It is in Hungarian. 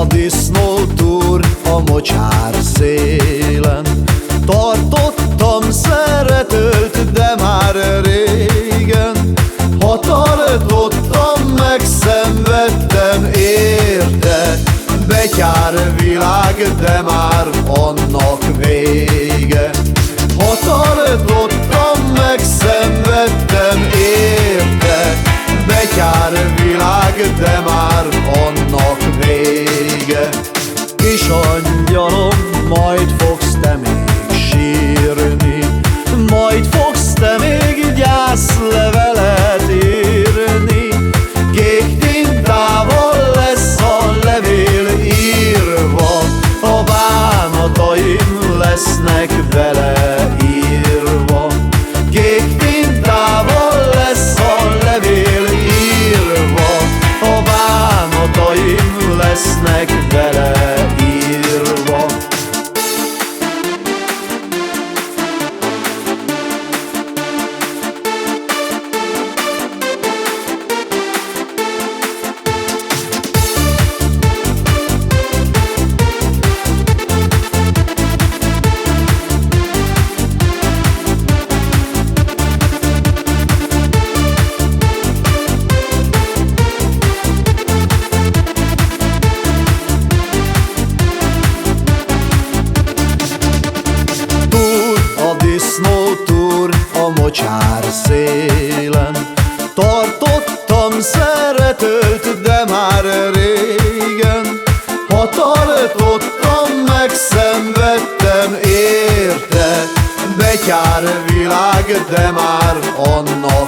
A disznó túr a mocsár szélen. Tartottam szeretőt, de már régen. Ha tartottam, megszenvedtem érte Betyár világ, de már mocsár szélen. Tartottam szeretőt, de már régen. Ha tartottam, megszenvedtem érte Betyár világ, de már annak